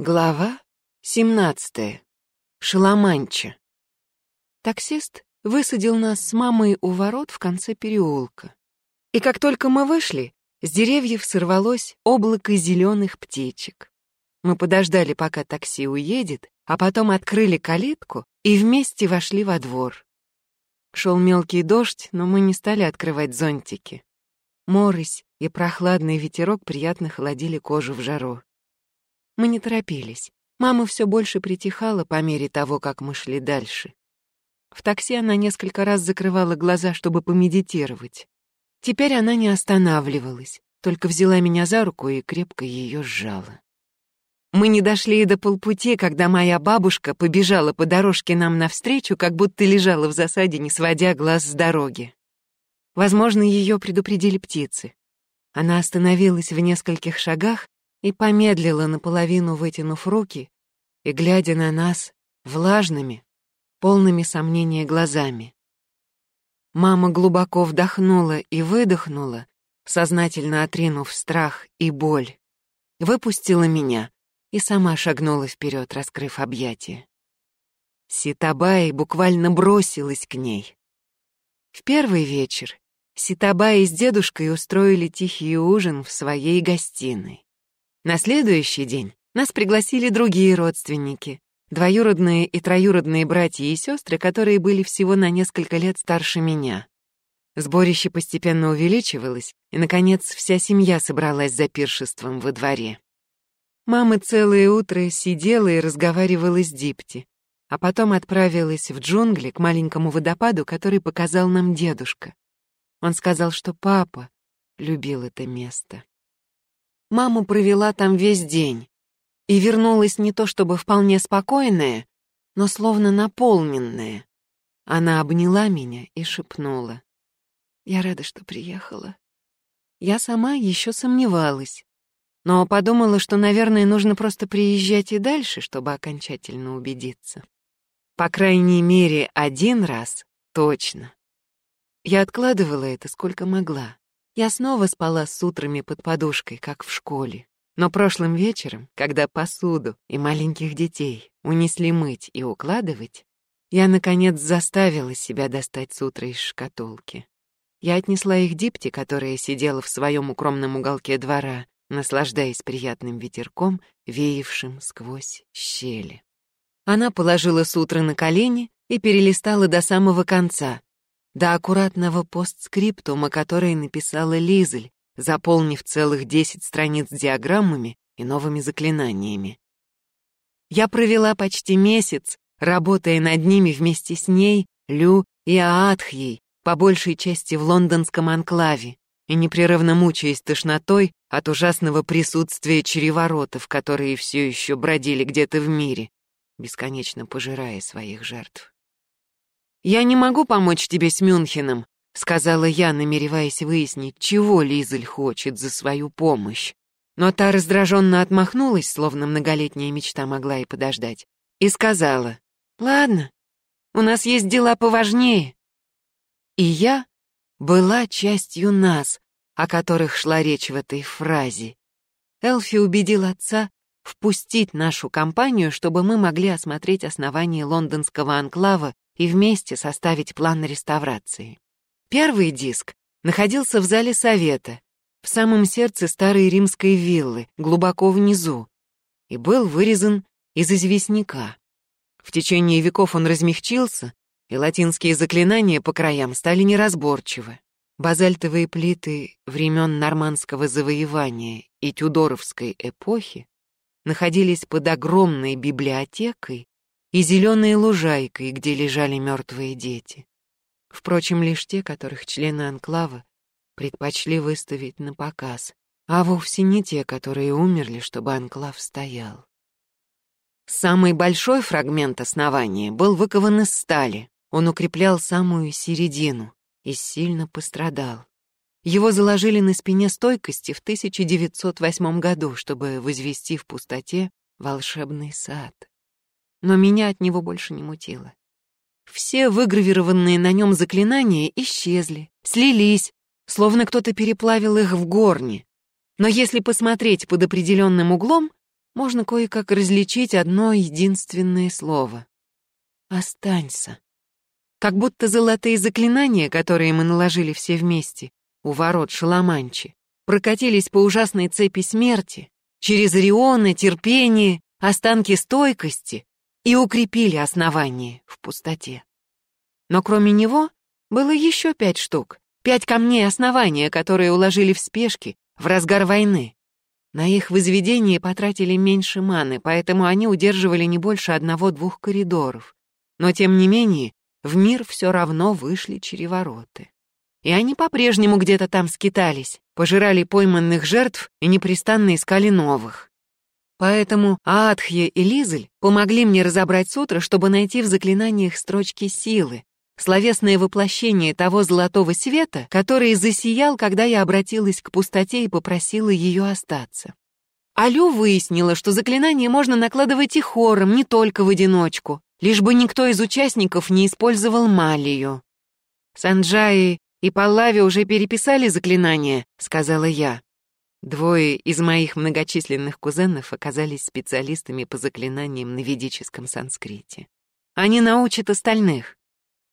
Глава 17. Шаламанча. Таксист высадил нас с мамой у ворот в конце переулка. И как только мы вышли, с деревьев сорвалось облако зеленых птичек. Мы подождали, пока такси уедет, а потом открыли калитку и вместе вошли во двор. Шел мелкий дождь, но мы не стали открывать зонтики. Морось и прохладный ветерок приятно холодили кожу в жару. Мы не торопились. Мама все больше притихала по мере того, как мы шли дальше. В такси она несколько раз закрывала глаза, чтобы помедитировать. Теперь она не останавливалась, только взяла меня за руку и крепко ее сжала. Мы не дошли и до полпути, когда моя бабушка побежала по дорожке нам навстречу, как будто лежала в засаде, не сводя глаз с дороги. Возможно, ее предупредили птицы. Она остановилась в нескольких шагах и помедлила наполовину, вытянув руки и глядя на нас влажными, полными сомнения глазами. Мама глубоко вдохнула и выдохнула, сознательно отринув страх и боль, выпустила меня и сама шагнула вперед, раскрыв объятия. Ситабай буквально бросилась к ней. В первый вечер Ситабай с дедушкой устроили тихий ужин в своей гостиной. На следующий день нас пригласили другие родственники, двоюродные и троюродные братья и сестры, которые были всего на несколько лет старше меня. Сборище постепенно увеличивалось, и, наконец, вся семья собралась за пиршеством во дворе. Мама целое утро сидела и разговаривала с Дипти, а потом отправилась в джунгли к маленькому водопаду, который показал нам дедушка. Он сказал, что папа любил это место. Мама провела там весь день и вернулась не то чтобы вполне спокойная, но словно наполненная. Она обняла меня и шепнула. «Я рада, что приехала». Я сама еще сомневалась, но подумала, что, наверное, нужно просто приезжать и дальше, чтобы окончательно убедиться. По крайней мере, один раз точно. Я откладывала это сколько могла. Я снова спала с утрами под подушкой, как в школе. Но прошлым вечером, когда посуду и маленьких детей унесли мыть и укладывать, я, наконец, заставила себя достать сутра из шкатулки. Я отнесла их Дипти, которая сидела в своем укромном уголке двора, наслаждаясь приятным ветерком, веявшим сквозь щели. Она положила сутры на колени и перелистала до самого конца, до аккуратного постскриптума, который написала Лизель, заполнив целых десять страниц диаграммами и новыми заклинаниями. Я провела почти месяц, работая над ними вместе с ней, Лю и Аатхьей, по большей части в лондонском анклаве, и непрерывно мучаясь тошнотой от ужасного присутствия череворотов, которые все еще бродили где-то в мире, бесконечно пожирая своих жертв. «Я не могу помочь тебе с Мюнхеном», — сказала я, намереваясь выяснить, чего Лизель хочет за свою помощь. Но та раздраженно отмахнулась, словно многолетняя мечта могла и подождать, и сказала, «Ладно, у нас есть дела поважнее». И я была частью нас, о которых шла речь в этой фразе. Элфи убедил отца впустить нашу компанию, чтобы мы могли осмотреть основание лондонского анклава и вместе составить план реставрации. Первый диск находился в зале совета, в самом сердце старой римской виллы, глубоко внизу, и был вырезан из известняка. В течение веков он размягчился, и латинские заклинания по краям стали неразборчивы. Базальтовые плиты времен нормандского завоевания и тюдоровской эпохи находились под огромной библиотекой и зеленой лужайкой, где лежали мертвые дети. Впрочем, лишь те, которых члены анклава предпочли выставить на показ, а вовсе не те, которые умерли, чтобы анклав стоял. Самый большой фрагмент основания был выкован из стали. Он укреплял самую середину и сильно пострадал. Его заложили на спине стойкости в 1908 году, чтобы возвести в пустоте волшебный сад но меня от него больше не мутило. Все выгравированные на нем заклинания исчезли, слились, словно кто-то переплавил их в горне. Но если посмотреть под определенным углом, можно кое-как различить одно единственное слово. «Останься». Как будто золотые заклинания, которые мы наложили все вместе, у ворот Шаламанчи, прокатились по ужасной цепи смерти, через рионы, терпение, останки стойкости и укрепили основание в пустоте. Но кроме него было еще пять штук, пять камней основания, которые уложили в спешке в разгар войны. На их возведение потратили меньше маны, поэтому они удерживали не больше одного-двух коридоров. Но, тем не менее, в мир все равно вышли черевороты. И они по-прежнему где-то там скитались, пожирали пойманных жертв и непрестанно искали новых. Поэтому Аатхья и Лизель помогли мне разобрать сутры, чтобы найти в заклинаниях строчки силы, словесное воплощение того золотого света, который засиял, когда я обратилась к пустоте и попросила ее остаться. Алю выяснила, что заклинание можно накладывать и хором, не только в одиночку, лишь бы никто из участников не использовал малию. «Санджаи и Паллави уже переписали заклинание», — сказала я. Двое из моих многочисленных кузенов оказались специалистами по заклинаниям на ведическом санскрите. Они научат остальных.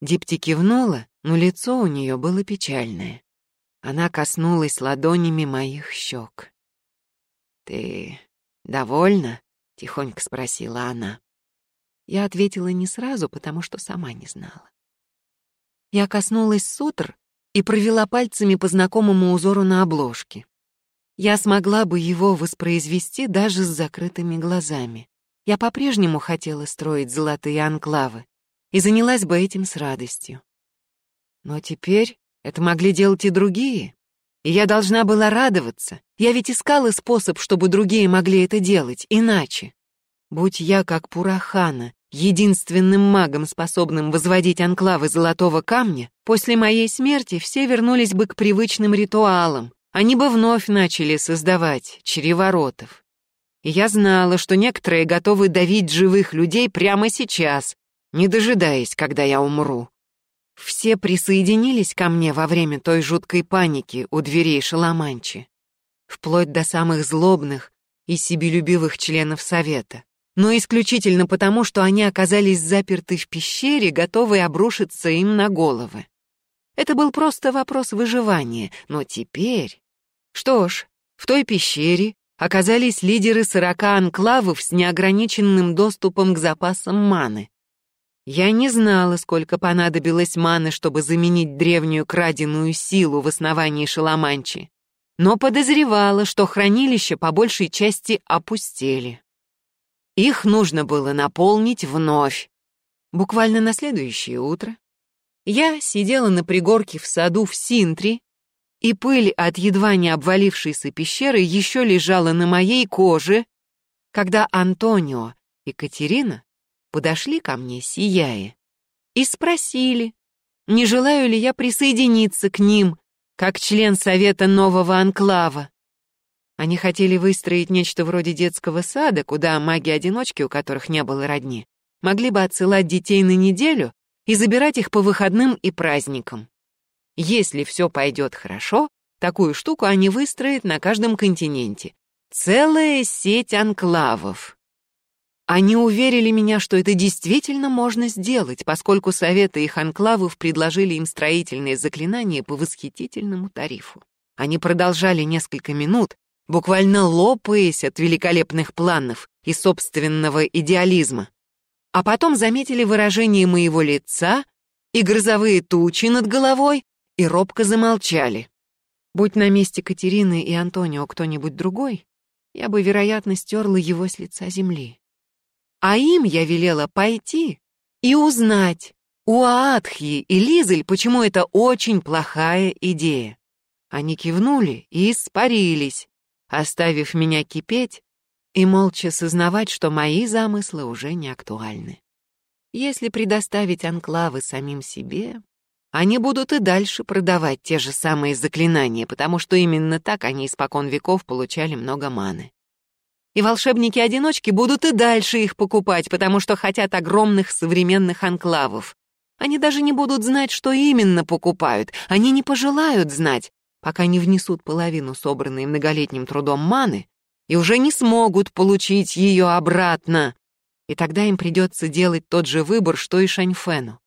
Дипти кивнула, но лицо у нее было печальное. Она коснулась ладонями моих щек. «Ты довольна?» — тихонько спросила она. Я ответила не сразу, потому что сама не знала. Я коснулась сутр и провела пальцами по знакомому узору на обложке. Я смогла бы его воспроизвести даже с закрытыми глазами. Я по-прежнему хотела строить золотые анклавы, и занялась бы этим с радостью. Но теперь это могли делать и другие, и я должна была радоваться. Я ведь искала способ, чтобы другие могли это делать, иначе. Будь я как Пурахана, единственным магом, способным возводить анклавы золотого камня, после моей смерти все вернулись бы к привычным ритуалам, они бы вновь начали создавать чреворотов. И я знала, что некоторые готовы давить живых людей прямо сейчас, не дожидаясь, когда я умру. Все присоединились ко мне во время той жуткой паники у дверей Шаламанчи, вплоть до самых злобных и себелюбивых членов Совета, но исключительно потому, что они оказались заперты в пещере, готовые обрушиться им на головы. Это был просто вопрос выживания, но теперь... Что ж, в той пещере оказались лидеры сорока анклавов с неограниченным доступом к запасам маны. Я не знала, сколько понадобилось маны, чтобы заменить древнюю краденую силу в основании Шаламанчи, но подозревала, что хранилища по большей части опустели. Их нужно было наполнить вновь. Буквально на следующее утро я сидела на пригорке в саду в Синтри, и пыль от едва не обвалившейся пещеры еще лежала на моей коже, когда Антонио и Катерина подошли ко мне, сияя, и спросили, не желаю ли я присоединиться к ним, как член совета нового анклава. Они хотели выстроить нечто вроде детского сада, куда маги-одиночки, у которых не было родни, могли бы отсылать детей на неделю и забирать их по выходным и праздникам. Если все пойдет хорошо, такую штуку они выстроят на каждом континенте. Целая сеть анклавов. Они уверили меня, что это действительно можно сделать, поскольку советы их анклавов предложили им строительные заклинания по восхитительному тарифу. Они продолжали несколько минут, буквально лопаясь от великолепных планов и собственного идеализма. А потом заметили выражение моего лица и грозовые тучи над головой и робко замолчали. Будь на месте Катерины и Антонио кто-нибудь другой, я бы, вероятно, стерла его с лица земли. А им я велела пойти и узнать у Аатхи и Лизель, почему это очень плохая идея. Они кивнули и испарились, оставив меня кипеть и молча сознавать, что мои замыслы уже не актуальны. Если предоставить анклавы самим себе, они будут и дальше продавать те же самые заклинания, потому что именно так они испокон веков получали много маны. И волшебники-одиночки будут и дальше их покупать, потому что хотят огромных современных анклавов. Они даже не будут знать, что именно покупают. Они не пожелают знать, пока не внесут половину собранной многолетним трудом маны и уже не смогут получить ее обратно. И тогда им придется делать тот же выбор, что и Шаньфену.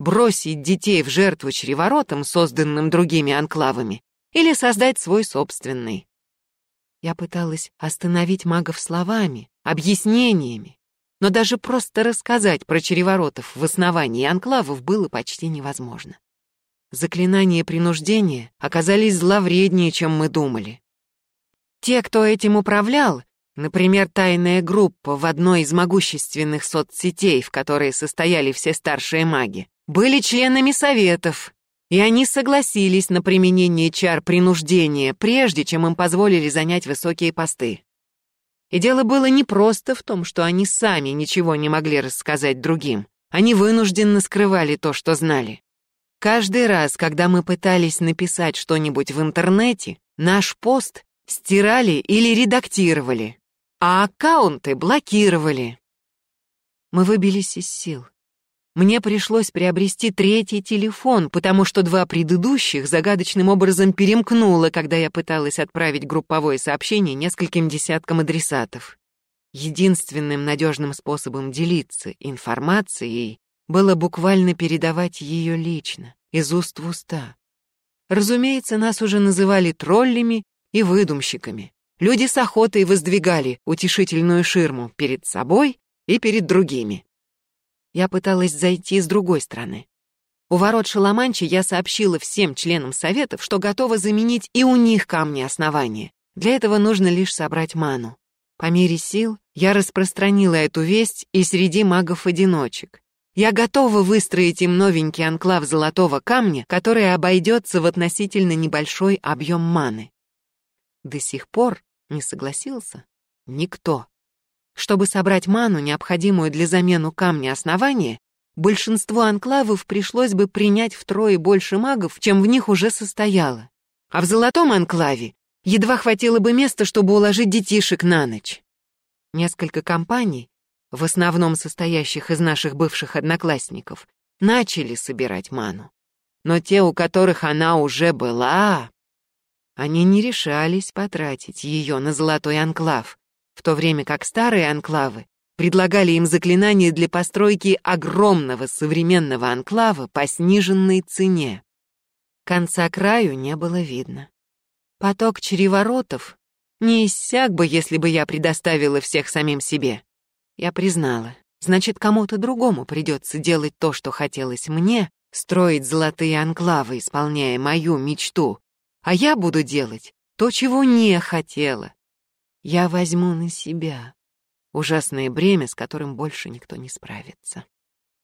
Бросить детей в жертву чреворотам, созданным другими анклавами, или создать свой собственный. Я пыталась остановить магов словами, объяснениями, но даже просто рассказать про череворотов в основании анклавов было почти невозможно. Заклинания принуждения оказались зловреднее, чем мы думали. Те, кто этим управлял, например, тайная группа в одной из могущественных соцсетей, в которой состояли все старшие маги, были членами советов, и они согласились на применение чар принуждения, прежде чем им позволили занять высокие посты. И дело было не просто в том, что они сами ничего не могли рассказать другим. Они вынужденно скрывали то, что знали. Каждый раз, когда мы пытались написать что-нибудь в интернете, наш пост стирали или редактировали, а аккаунты блокировали. Мы выбились из сил. Мне пришлось приобрести третий телефон, потому что два предыдущих загадочным образом перемкнуло, когда я пыталась отправить групповое сообщение нескольким десяткам адресатов. Единственным надежным способом делиться информацией было буквально передавать ее лично, из уст в уста. Разумеется, нас уже называли троллями и выдумщиками. Люди с охотой воздвигали утешительную ширму перед собой и перед другими. Я пыталась зайти с другой стороны. У ворот Шаламанчи я сообщила всем членам советов, что готова заменить и у них камни основания. Для этого нужно лишь собрать ману. По мере сил я распространила эту весть и среди магов-одиночек. Я готова выстроить им новенький анклав золотого камня, который обойдется в относительно небольшой объем маны. До сих пор не согласился никто. Чтобы собрать ману, необходимую для замену камня основания, большинству анклавов пришлось бы принять втрое больше магов, чем в них уже состояло. А в золотом анклаве едва хватило бы места, чтобы уложить детишек на ночь. Несколько компаний, в основном состоящих из наших бывших одноклассников, начали собирать ману. Но те, у которых она уже была, они не решались потратить ее на золотой анклав, в то время как старые анклавы предлагали им заклинания для постройки огромного современного анклава по сниженной цене. Конца краю не было видно. Поток череворотов не иссяк бы, если бы я предоставила всех самим себе. Я признала, значит, кому-то другому придется делать то, что хотелось мне, строить золотые анклавы, исполняя мою мечту, а я буду делать то, чего не хотела. Я возьму на себя ужасное бремя, с которым больше никто не справится.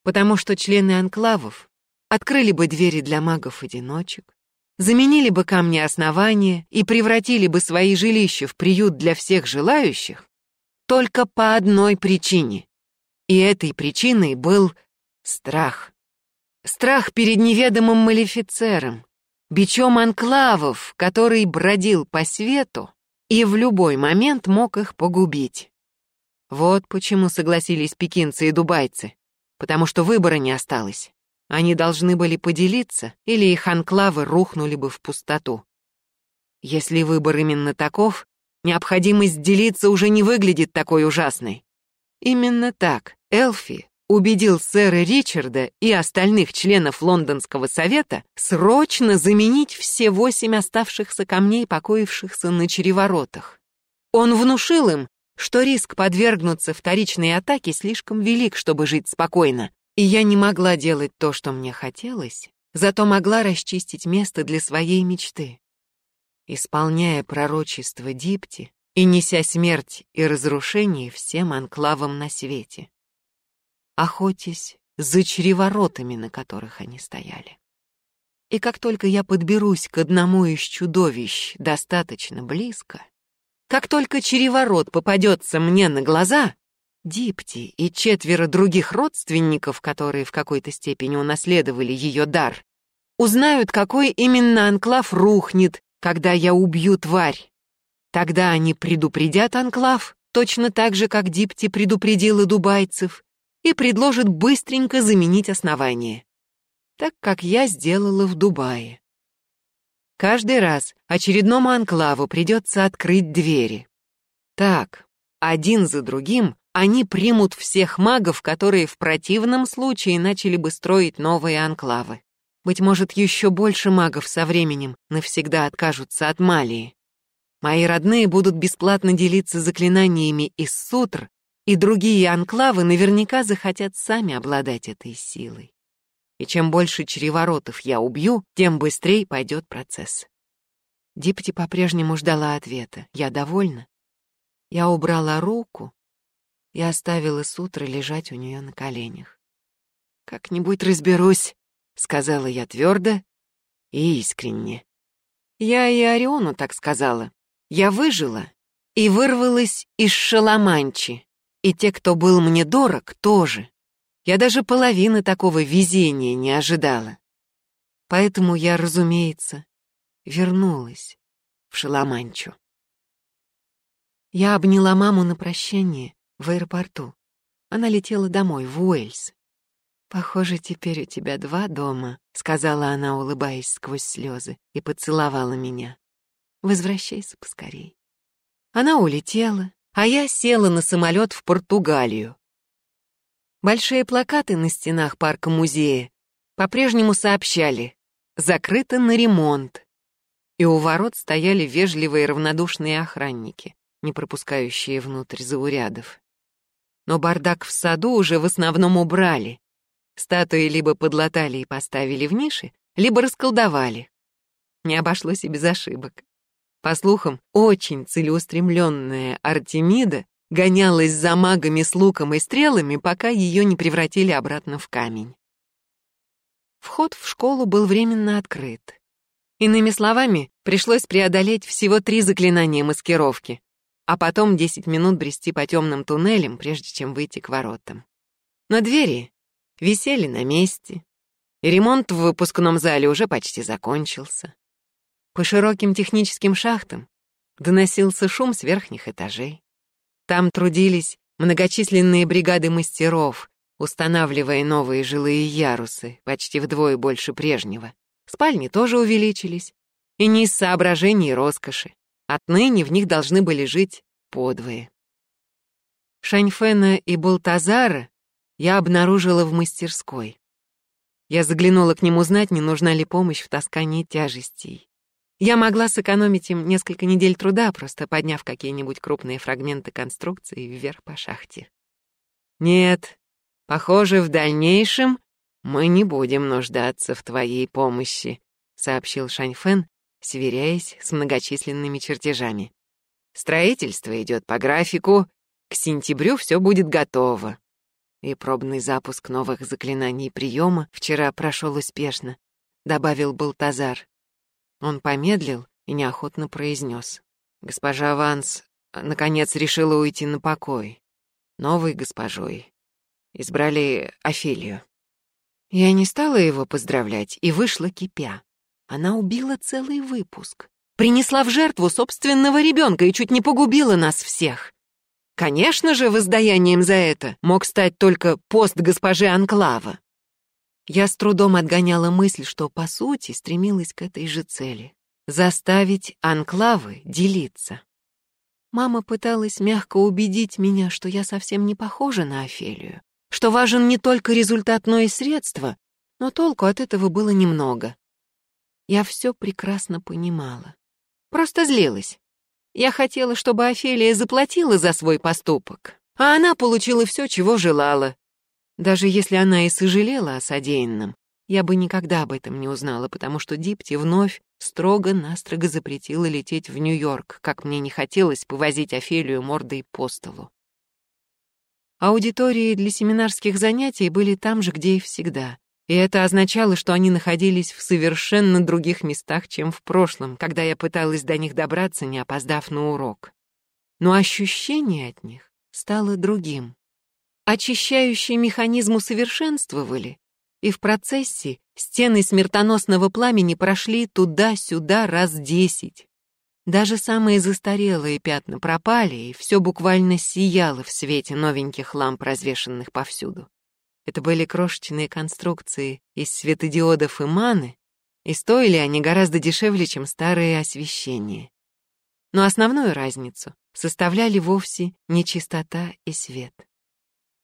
Потому что члены анклавов открыли бы двери для магов-одиночек, заменили бы камни основания и превратили бы свои жилища в приют для всех желающих только по одной причине. И этой причиной был страх. Страх перед неведомым малефицером, бичом анклавов, который бродил по свету и в любой момент мог их погубить. Вот почему согласились пекинцы и дубайцы, потому что выбора не осталось. Они должны были поделиться, или их анклавы рухнули бы в пустоту. Если выбор именно таков, необходимость делиться уже не выглядит такой ужасной. Именно так Элфи убедил сэра Ричарда и остальных членов Лондонского совета срочно заменить все восемь оставшихся камней, покоившихся на череворотах. Он внушил им, что риск подвергнуться вторичной атаке слишком велик, чтобы жить спокойно, и я не могла делать то, что мне хотелось, зато могла расчистить место для своей мечты. Исполняя пророчество Дипти и неся смерть и разрушение всем анклавам на свете охотясь за чреворотами, на которых они стояли. И как только я подберусь к одному из чудовищ достаточно близко, как только череворот попадется мне на глаза, Дипти и четверо других родственников, которые в какой-то степени унаследовали ее дар, узнают, какой именно анклав рухнет, когда я убью тварь. Тогда они предупредят анклав, точно так же, как Дипти предупредила дубайцев, и предложит быстренько заменить основание. Так как я сделала в Дубае. Каждый раз очередному анклаву придется открыть двери. Так, один за другим они примут всех магов, которые в противном случае начали бы строить новые анклавы. Быть может, еще больше магов со временем навсегда откажутся от Малии. Мои родные будут бесплатно делиться заклинаниями из сутр, и другие анклавы наверняка захотят сами обладать этой силой. И чем больше чреворотов я убью, тем быстрее пойдет процесс. Дипти по-прежнему ждала ответа. Я довольна. Я убрала руку и оставила сутры лежать у нее на коленях. «Как-нибудь разберусь», — сказала я твердо и искренне. Я и Ориону так сказала. Я выжила и вырвалась из шаламанчи, и те, кто был мне дорог, тоже. Я даже половины такого везения не ожидала. Поэтому я, разумеется, вернулась в Шаламанчу. Я обняла маму на прощание в аэропорту. Она летела домой, в Уэльс. «Похоже, теперь у тебя два дома», — сказала она, улыбаясь сквозь слезы, и поцеловала меня. Возвращайся поскорей. Она улетела, а я села на самолет в Португалию. Большие плакаты на стенах парка-музея по-прежнему сообщали «Закрыто на ремонт». И у ворот стояли вежливые равнодушные охранники, не пропускающие внутрь заурядов. Но бардак в саду уже в основном убрали. Статуи либо подлатали и поставили в ниши, либо расколдовали. Не обошлось и без ошибок. По слухам, очень целеустремленная Артемида гонялась за магами с луком и стрелами, пока ее не превратили обратно в камень. Вход в школу был временно открыт. Иными словами, пришлось преодолеть всего три заклинания маскировки, а потом 10 минут брести по темным туннелям, прежде чем выйти к воротам. Но двери висели на месте, и ремонт в выпускном зале уже почти закончился. По широким техническим шахтам доносился шум с верхних этажей. Там трудились многочисленные бригады мастеров, устанавливая новые жилые ярусы, почти вдвое больше прежнего. Спальни тоже увеличились, и не из соображений роскоши. Отныне в них должны были жить подвое. Шаньфена и Балтазара я обнаружила в мастерской. Я заглянула к ним узнать, не нужна ли помощь в таскании тяжестей. Я могла сэкономить им несколько недель труда, просто подняв какие-нибудь крупные фрагменты конструкции вверх по шахте. Нет, похоже, в дальнейшем мы не будем нуждаться в твоей помощи, сообщил Шаньфэн, сверяясь с многочисленными чертежами. Строительство идет по графику, к сентябрю все будет готово. И пробный запуск новых заклинаний приема вчера прошел успешно, добавил Балтазар. Он помедлил и неохотно произнес. Госпожа Ванс, наконец, решила уйти на покой. Новой госпожой. Избрали Офелию. Я не стала его поздравлять и вышла кипя. Она убила целый выпуск. Принесла в жертву собственного ребенка и чуть не погубила нас всех. Конечно же, воздаянием за это мог стать только пост госпожи Анклава. Я с трудом отгоняла мысль, что, по сути, стремилась к этой же цели — заставить анклавы делиться. Мама пыталась мягко убедить меня, что я совсем не похожа на Офелию, что важен не только результат, но и средства, но толку от этого было немного. Я все прекрасно понимала. Просто злилась. Я хотела, чтобы Офелия заплатила за свой поступок, а она получила все, чего желала, даже если она и сожалела о содеянном, я бы никогда об этом не узнала, потому что Дипти вновь строго-настрого запретила лететь в Нью-Йорк, как мне не хотелось повозить Офелию мордой по столу. Аудитории для семинарских занятий были там же, где и всегда. И это означало, что они находились в совершенно других местах, чем в прошлом, когда я пыталась до них добраться, не опоздав на урок. Но ощущение от них стало другим. Очищающие механизм усовершенствовали, и в процессе стены смертоносного пламени прошли туда-сюда раз десять. Даже самые застарелые пятна пропали, и все буквально сияло в свете новеньких ламп, развешанных повсюду. Это были крошечные конструкции из светодиодов и маны, и стоили они гораздо дешевле, чем старые освещения. но основную разницу составляли вовсе не чистота и свет.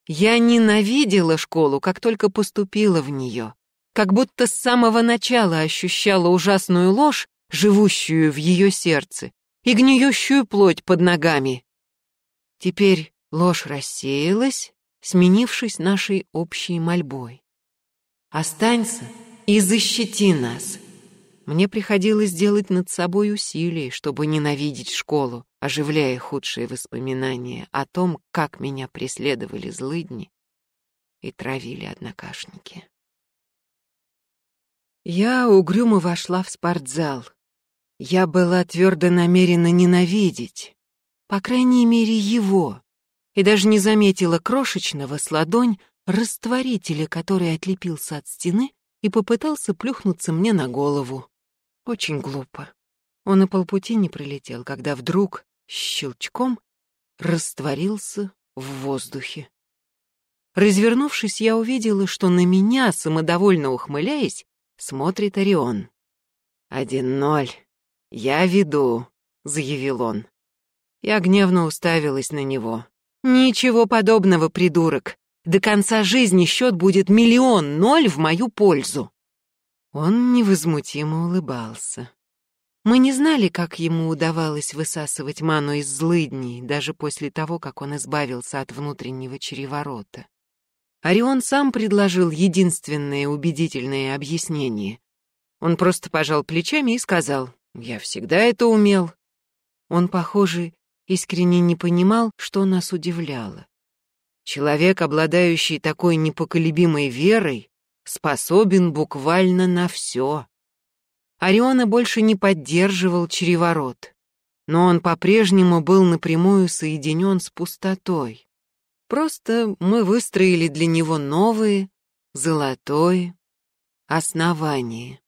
Я ненавидела школу, как только поступила в нее, как будто с самого начала ощущала ужасную ложь, живущую в ее сердце, и гниющую плоть под ногами. Теперь ложь рассеялась, сменившись нашей общей мольбой. «Останься и защити нас!» Мне приходилось делать над собой усилия, чтобы ненавидеть школу, оживляя худшие воспоминания о том, как меня преследовали злыдни и травили однокашники. Я угрюмо вошла в спортзал. Я была твердо намерена ненавидеть, по крайней мере, его, и даже не заметила крошечного с ладонь растворителя, который отлепился от стены и попытался плюхнуться мне на голову. Очень глупо. Он и полпути не пролетел, когда вдруг щелчком растворился в воздухе. Развернувшись, я увидела, что на меня, самодовольно ухмыляясь, смотрит Орион. «Один ноль. Я веду», — заявил он. Я гневно уставилась на него. «Ничего подобного, придурок. До конца жизни счет будет миллион ноль в мою пользу». Он невозмутимо улыбался. Мы не знали, как ему удавалось высасывать ману из злыдней, даже после того, как он избавился от внутреннего череворота. Орион сам предложил единственное убедительное объяснение. Он просто пожал плечами и сказал, «Я всегда это умел». Он, похоже, искренне не понимал, что нас удивляло. Человек, обладающий такой непоколебимой верой, способен буквально на все. Ориона больше не поддерживал череворот, но он по-прежнему был напрямую соединен с пустотой. Просто мы выстроили для него новые, золотое основание.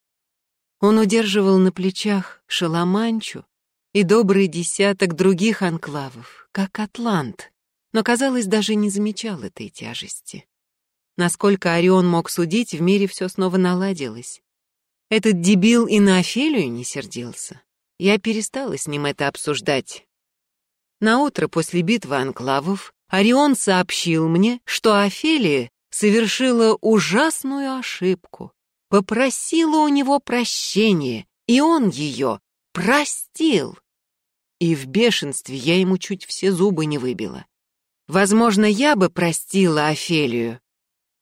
Он удерживал на плечах Шаламанчу и добрый десяток других анклавов, как Атлант, но, казалось, даже не замечал этой тяжести. Насколько Орион мог судить, в мире все снова наладилось. Этот дебил и на Офелию не сердился. Я перестала с ним это обсуждать. На утро после битвы анклавов Орион сообщил мне, что Офелия совершила ужасную ошибку, попросила у него прощения, и он ее простил. И в бешенстве я ему чуть все зубы не выбила. Возможно, я бы простила Офелию,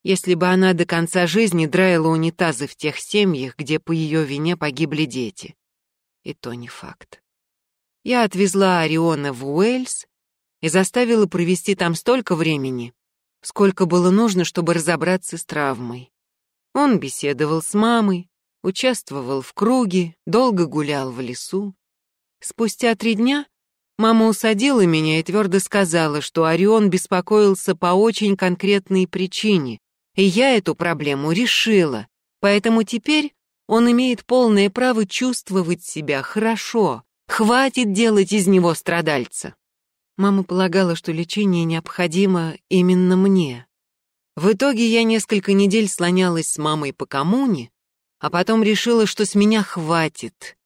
если бы она до конца жизни драила унитазы в тех семьях, где по ее вине погибли дети. И то не факт. Я отвезла Ориона в Уэльс и заставила провести там столько времени, сколько было нужно, чтобы разобраться с травмой. Он беседовал с мамой, участвовал в круге, долго гулял в лесу. Спустя три дня мама усадила меня и твердо сказала, что Орион беспокоился по очень конкретной причине, и я эту проблему решила, поэтому теперь он имеет полное право чувствовать себя хорошо. Хватит делать из него страдальца. Мама полагала, что лечение необходимо именно мне. В итоге я несколько недель слонялась с мамой по коммуне, а потом решила, что с меня хватит,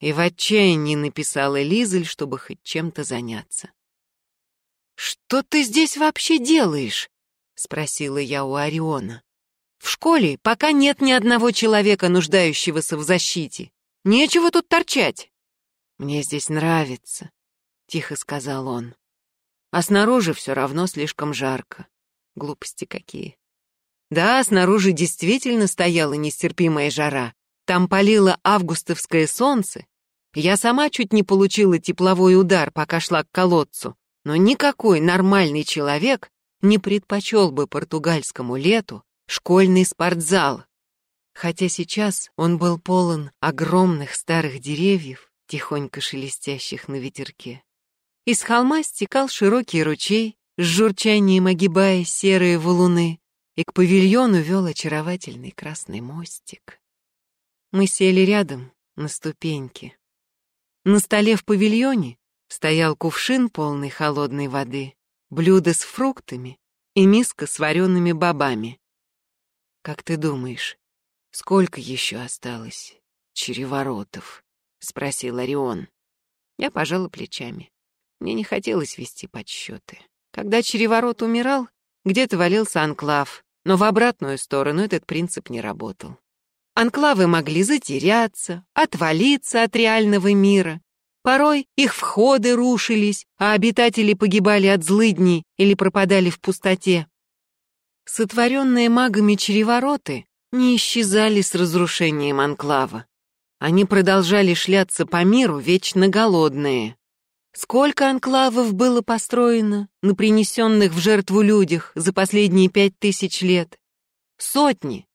и в отчаянии написала Лизель, чтобы хоть чем-то заняться. «Что ты здесь вообще делаешь?» — спросила я у Ориона. «В школе пока нет ни одного человека, нуждающегося в защите. Нечего тут торчать». «Мне здесь нравится», — тихо сказал он. «А снаружи все равно слишком жарко. Глупости какие». Да, снаружи действительно стояла нестерпимая жара. Там палило августовское солнце. Я сама чуть не получила тепловой удар, пока шла к колодцу. Но никакой нормальный человек не предпочел бы португальскому лету школьный спортзал. Хотя сейчас он был полон огромных старых деревьев, тихонько шелестящих на ветерке. Из холма стекал широкий ручей, с журчанием огибая серые валуны, и к павильону вел очаровательный красный мостик. Мы сели рядом, на ступеньки. На столе в павильоне стоял кувшин, полный холодной воды, блюдо с фруктами и миска с вареными бобами. «Как ты думаешь, сколько еще осталось череворотов?» — спросил Орион. Я пожала плечами. Мне не хотелось вести подсчеты. Когда Череворот умирал, где-то валился анклав, но в обратную сторону этот принцип не работал. Анклавы могли затеряться, отвалиться от реального мира. Порой их входы рушились, а обитатели погибали от злыдней или пропадали в пустоте. Сотворенные магами черевороты не исчезали с разрушением анклава. Они продолжали шляться по миру вечно голодные. Сколько анклавов было построено на принесенных в жертву людях за последние пять тысяч лет? Сотни.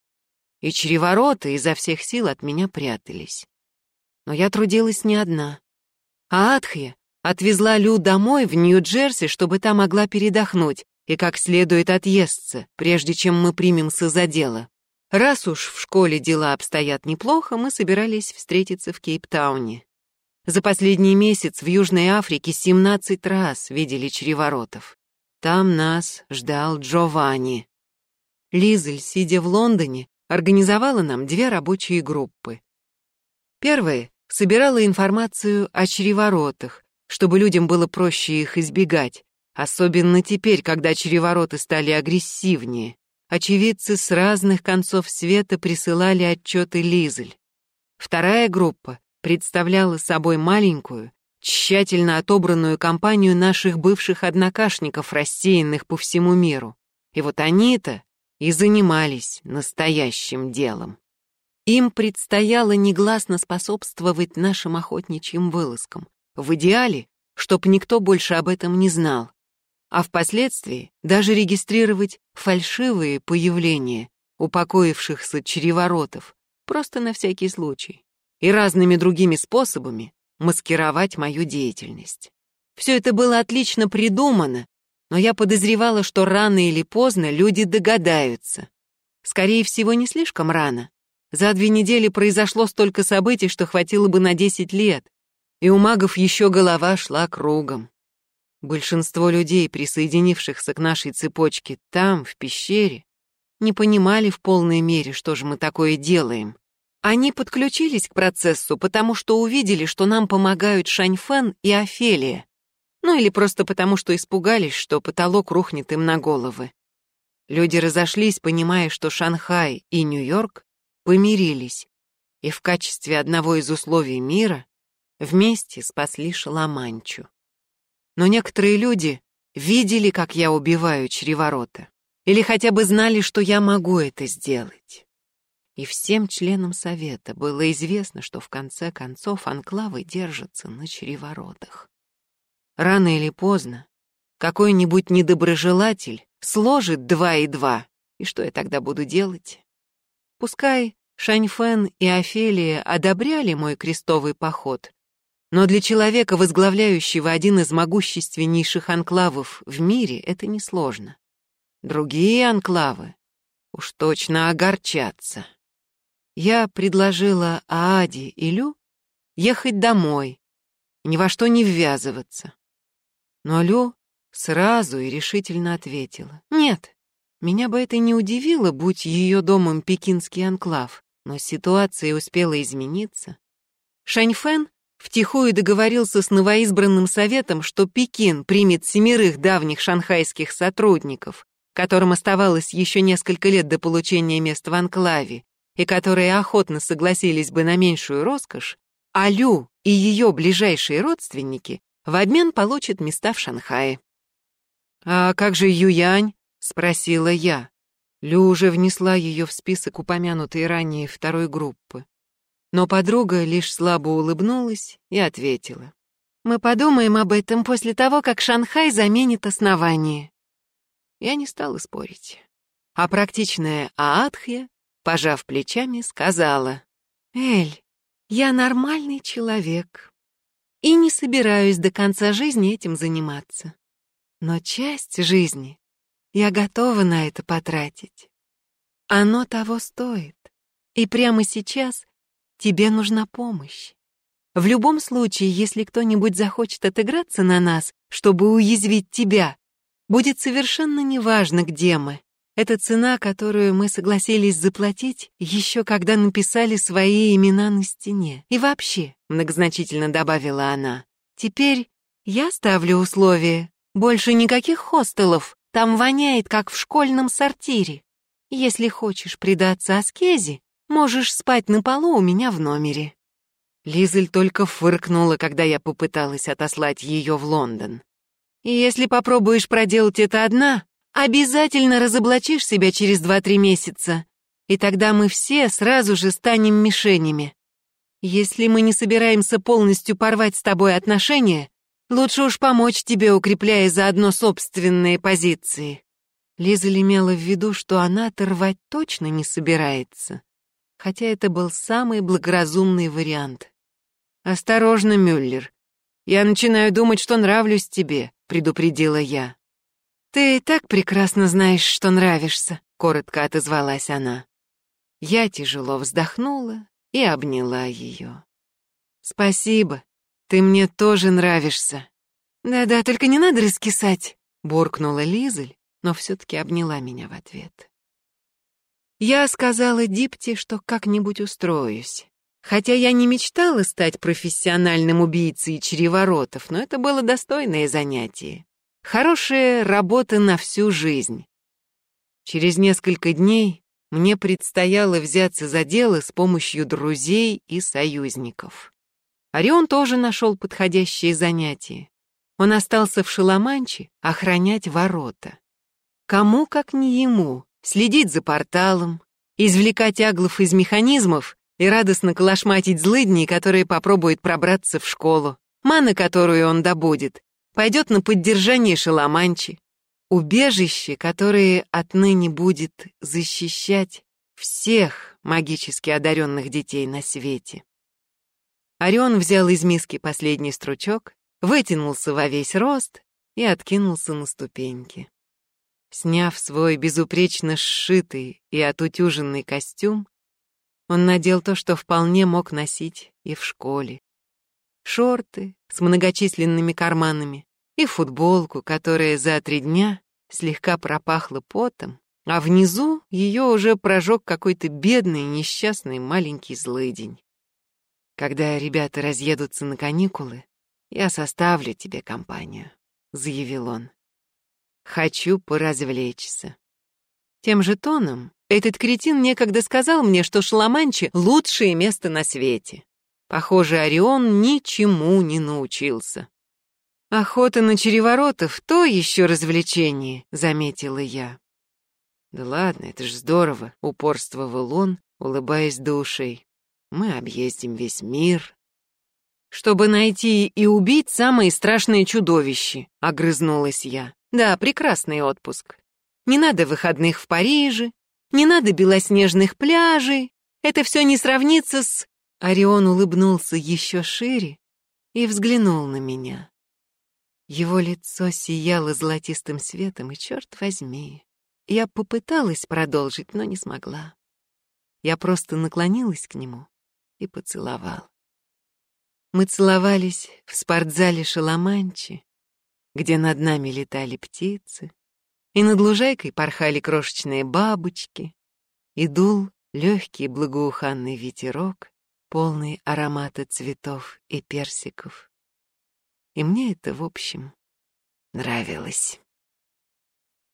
И черевороты изо всех сил от меня прятались. Но я трудилась не одна. А Адхья отвезла Лю домой в Нью-Джерси, чтобы та могла передохнуть и как следует отъесться, прежде чем мы примемся за дело. Раз уж в школе дела обстоят неплохо, мы собирались встретиться в Кейптауне. За последний месяц в Южной Африке 17 раз видели чреворотов. Там нас ждал Джованни. Лизель, сидя в Лондоне, организовала нам две рабочие группы. Первая собирала информацию о чреворотах, чтобы людям было проще их избегать, особенно теперь, когда чревороты стали агрессивнее. Очевидцы с разных концов света присылали отчеты Лизель. Вторая группа представляла собой маленькую, тщательно отобранную компанию наших бывших однокашников, рассеянных по всему миру. И вот они-то и занимались настоящим делом. Им предстояло негласно способствовать нашим охотничьим вылазкам. В идеале, чтоб никто больше об этом не знал. А впоследствии даже регистрировать фальшивые появления упокоившихся череворотов, просто на всякий случай и разными другими способами маскировать мою деятельность. Все это было отлично придумано, но я подозревала, что рано или поздно люди догадаются. Скорее всего, не слишком рано. За две недели произошло столько событий, что хватило бы на десять лет, и у магов еще голова шла кругом. Большинство людей, присоединившихся к нашей цепочке там, в пещере, не понимали в полной мере, что же мы такое делаем. Они подключились к процессу, потому что увидели, что нам помогают Шаньфэн и Офелия. Ну или просто потому, что испугались, что потолок рухнет им на головы. Люди разошлись, понимая, что Шанхай и Нью-Йорк помирились, и в качестве одного из условий мира вместе спасли Шаламанчу. Но некоторые люди видели, как я убиваю чреворота, или хотя бы знали, что я могу это сделать. И всем членам совета было известно, что в конце концов анклавы держатся на чреворотах. Рано или поздно какой-нибудь недоброжелатель сложит два и два, и что я тогда буду делать? Пускай Шаньфэн и Офелия одобряли мой крестовый поход, но для человека, возглавляющего один из могущественнейших анклавов в мире, это несложно. Другие анклавы уж точно огорчатся. Я предложила Ааде и Лю ехать домой, ни во что не ввязываться. Но Лю сразу и решительно ответила. Нет, меня бы это не удивило, будь ее домом пекинский анклав, но ситуация успела измениться. Шаньфэн втихую договорился с новоизбранным советом, что Пекин примет семерых давних шанхайских сотрудников, которым оставалось еще несколько лет до получения мест в анклаве, и которые охотно согласились бы на меньшую роскошь, а Лю и ее ближайшие родственники в обмен получат места в Шанхае. «А как же Юянь?» — спросила я. Лю уже внесла ее в список упомянутой ранее второй группы. Но подруга лишь слабо улыбнулась и ответила. «Мы подумаем об этом после того, как Шанхай заменит основание». Я не стала спорить. А практичная Аатхья пожав плечами, сказала, «Эль, я нормальный человек и не собираюсь до конца жизни этим заниматься. Но часть жизни я готова на это потратить. Оно того стоит, и прямо сейчас тебе нужна помощь. В любом случае, если кто-нибудь захочет отыграться на нас, чтобы уязвить тебя, будет совершенно неважно, где мы, это цена, которую мы согласились заплатить, еще когда написали свои имена на стене. И вообще, многозначительно добавила она, Теперь я ставлю условие. Больше никаких хостелов. Там воняет, как в школьном сортире. Если хочешь предаться аскезе, можешь спать на полу у меня в номере». Лизель только фыркнула, когда я попыталась отослать ее в Лондон. «И если попробуешь проделать это одна, обязательно разоблачишь себя через два-три месяца, и тогда мы все сразу же станем мишенями. Если мы не собираемся полностью порвать с тобой отношения, лучше уж помочь тебе, укрепляя заодно собственные позиции». Лиза имела в виду, что она оторвать точно не собирается, хотя это был самый благоразумный вариант. «Осторожно, Мюллер. Я начинаю думать, что нравлюсь тебе», — предупредила я. «Ты так прекрасно знаешь, что нравишься», — коротко отозвалась она. Я тяжело вздохнула и обняла ее. «Спасибо, ты мне тоже нравишься». «Да-да, только не надо раскисать», — буркнула Лизель, но все-таки обняла меня в ответ. Я сказала Дипти, что как-нибудь устроюсь. Хотя я не мечтала стать профессиональным убийцей череворотов, но это было достойное занятие. Хорошая работа на всю жизнь. Через несколько дней мне предстояло взяться за дело с помощью друзей и союзников. Орион тоже нашел подходящее занятие. Он остался в Шаламанче охранять ворота. Кому, как не ему, следить за порталом, извлекать аглов из механизмов и радостно колошматить злыдней, которые попробуют пробраться в школу. Мана, которую он добудет, пойдет на поддержание Шаламанчи. Убежище, которое отныне будет защищать всех магически одаренных детей на свете. Орион взял из миски последний стручок, вытянулся во весь рост и откинулся на ступеньки. Сняв свой безупречно сшитый и отутюженный костюм, он надел то, что вполне мог носить и в школе. Шорты с многочисленными карманами, и футболку, которая за три дня слегка пропахла потом, а внизу ее уже прожег какой-то бедный, несчастный маленький злыдень. «Когда ребята разъедутся на каникулы, я составлю тебе компанию», — заявил он. «Хочу поразвлечься». Тем же тоном этот кретин некогда сказал мне, что Шаламанчи — лучшее место на свете. Похоже, Орион ничему не научился. «Охота на череворотов — то еще развлечение», — заметила я. «Да ладно, это ж здорово», — упорствовал он, улыбаясь до ушей. «Мы объездим весь мир». «Чтобы найти и убить самые страшные чудовища», — огрызнулась я. «Да, прекрасный отпуск. Не надо выходных в Париже, не надо белоснежных пляжей. Это все не сравнится с...» Орион улыбнулся еще шире и взглянул на меня. Его лицо сияло золотистым светом, и, черт возьми, я попыталась продолжить, но не смогла. Я просто наклонилась к нему и поцеловала. Мы целовались в спортзале Шаламанчи, где над нами летали птицы, и над лужайкой порхали крошечные бабочки, и дул легкий благоуханный ветерок, полный аромата цветов и персиков. И мне это, в общем, нравилось.